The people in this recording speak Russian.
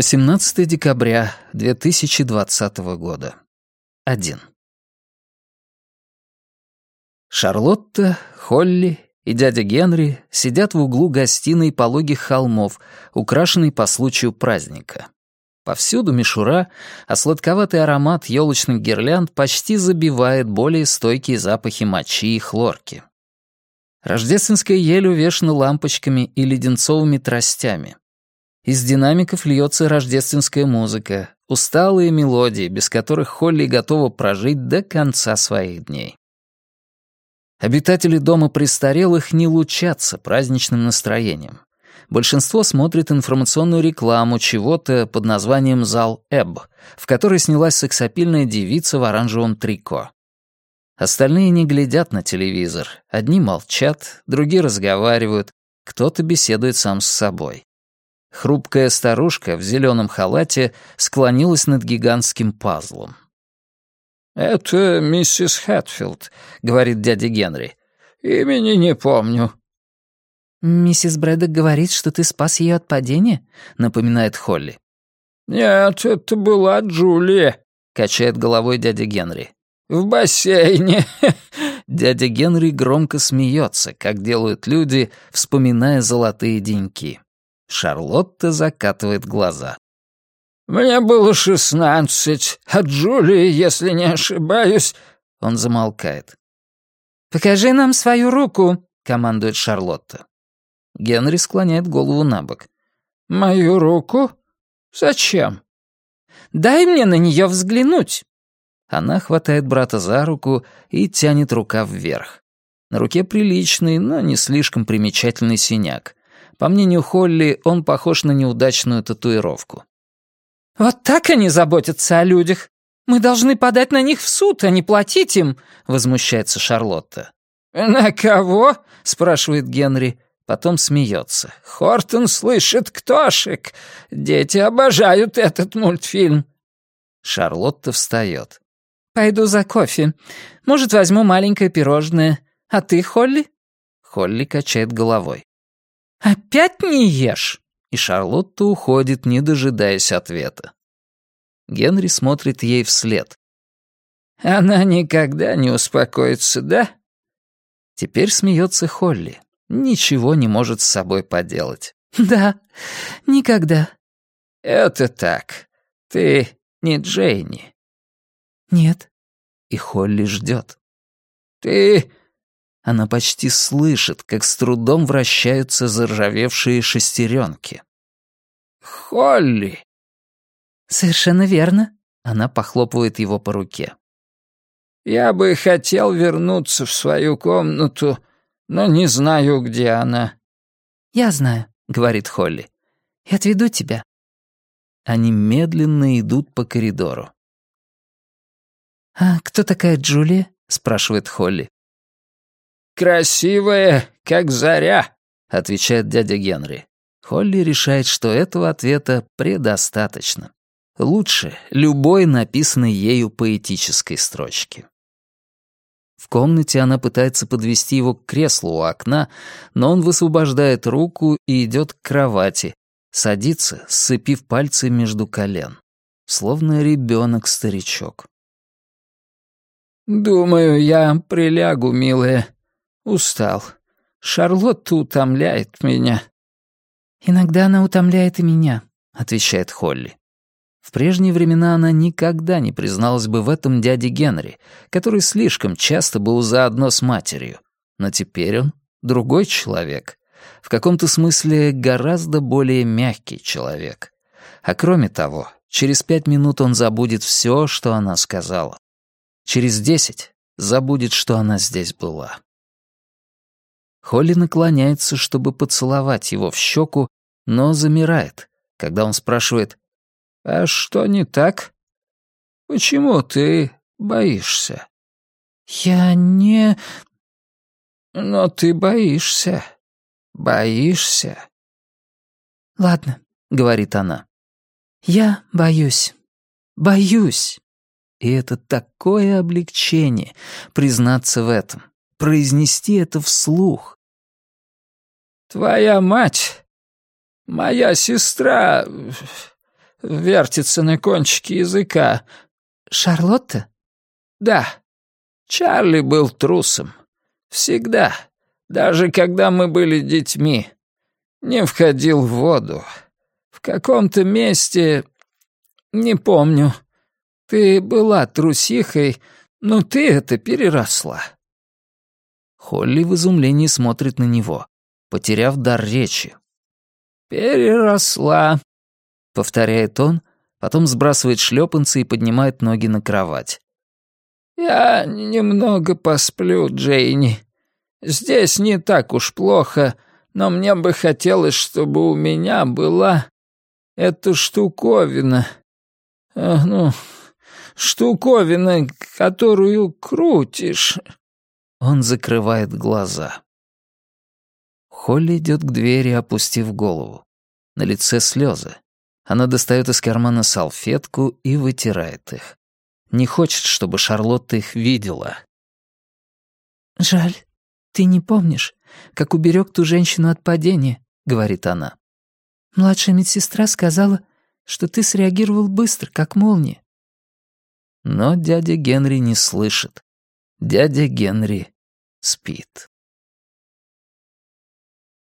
18 декабря 2020 года. 1. Шарлотта, Холли и дядя Генри сидят в углу гостиной пологих холмов, украшенной по случаю праздника. Повсюду мишура, а сладковатый аромат елочных гирлянд почти забивает более стойкие запахи мочи и хлорки. Рождественская ель увешана лампочками и леденцовыми тростями. Из динамиков льется рождественская музыка, усталые мелодии, без которых Холли готова прожить до конца своих дней. Обитатели дома престарелых не лучатся праздничным настроением. Большинство смотрит информационную рекламу чего-то под названием «Зал Эб», в которой снялась сексапильная девица в оранжевом трико. Остальные не глядят на телевизор. Одни молчат, другие разговаривают, кто-то беседует сам с собой. Хрупкая старушка в зеленом халате склонилась над гигантским пазлом. «Это миссис Хэтфилд», — говорит дядя Генри. «Имени не помню». «Миссис Брэддок говорит, что ты спас ее от падения?» — напоминает Холли. «Нет, это была Джулия», — качает головой дядя Генри. «В бассейне». Дядя Генри громко смеется, как делают люди, вспоминая золотые деньки. Шарлотта закатывает глаза. «Мне было шестнадцать, а Джулии, если не ошибаюсь...» Он замолкает. «Покажи нам свою руку», — командует Шарлотта. Генри склоняет голову на бок. «Мою руку? Зачем?» «Дай мне на нее взглянуть». Она хватает брата за руку и тянет рука вверх. На руке приличный, но не слишком примечательный синяк. По мнению Холли, он похож на неудачную татуировку. «Вот так они заботятся о людях. Мы должны подать на них в суд, а не платить им», — возмущается Шарлотта. «На кого?» — спрашивает Генри. Потом смеется. «Хортон слышит ктошек. Дети обожают этот мультфильм». Шарлотта встает. «Пойду за кофе. Может, возьму маленькое пирожное. А ты, Холли?» Холли качает головой. «Опять не ешь?» И Шарлотта уходит, не дожидаясь ответа. Генри смотрит ей вслед. «Она никогда не успокоится, да?» Теперь смеется Холли. Ничего не может с собой поделать. «Да, никогда». «Это так. Ты не Джейни». «Нет». И Холли ждет. «Ты она почти слышит, как с трудом вращаются заржавевшие шестеренки. «Холли!» «Совершенно верно», — она похлопывает его по руке. «Я бы хотел вернуться в свою комнату, но не знаю, где она». «Я знаю», — говорит Холли. «Я отведу тебя». Они медленно идут по коридору. «А кто такая Джулия?» — спрашивает Холли. «Красивая, как заря», — отвечает дядя Генри. Холли решает, что этого ответа предостаточно. Лучше любой написанной ею поэтической строчки. В комнате она пытается подвести его к креслу у окна, но он высвобождает руку и идет к кровати, садится, сцепив пальцы между колен, словно ребенок-старичок. «Думаю, я прилягу, милая», Устал. Шарлотта утомляет меня». «Иногда она утомляет и меня», — отвечает Холли. В прежние времена она никогда не призналась бы в этом дяде Генри, который слишком часто был заодно с матерью. Но теперь он другой человек. В каком-то смысле гораздо более мягкий человек. А кроме того, через пять минут он забудет все, что она сказала. Через десять забудет, что она здесь была. Холли наклоняется, чтобы поцеловать его в щеку, но замирает, когда он спрашивает «А что не так? Почему ты боишься?» «Я не...» «Но ты боишься. Боишься». «Ладно», — говорит она. «Я боюсь. Боюсь». И это такое облегчение признаться в этом произнести это вслух. «Твоя мать, моя сестра, вертится на кончике языка». «Шарлотта?» «Да. Чарли был трусом. Всегда. Даже когда мы были детьми. Не входил в воду. В каком-то месте... Не помню. Ты была трусихой, но ты это переросла». Холли в изумлении смотрит на него, потеряв дар речи. «Переросла», — повторяет он, потом сбрасывает шлепанцы и поднимает ноги на кровать. «Я немного посплю, Джейни. Здесь не так уж плохо, но мне бы хотелось, чтобы у меня была эта штуковина. А, ну, штуковина, которую крутишь». Он закрывает глаза. Холли идет к двери, опустив голову. На лице слезы. Она достает из кармана салфетку и вытирает их. Не хочет, чтобы Шарлотта их видела. «Жаль, ты не помнишь, как уберег ту женщину от падения», — говорит она. «Младшая медсестра сказала, что ты среагировал быстро, как молния». Но дядя Генри не слышит. Дядя Генри спит.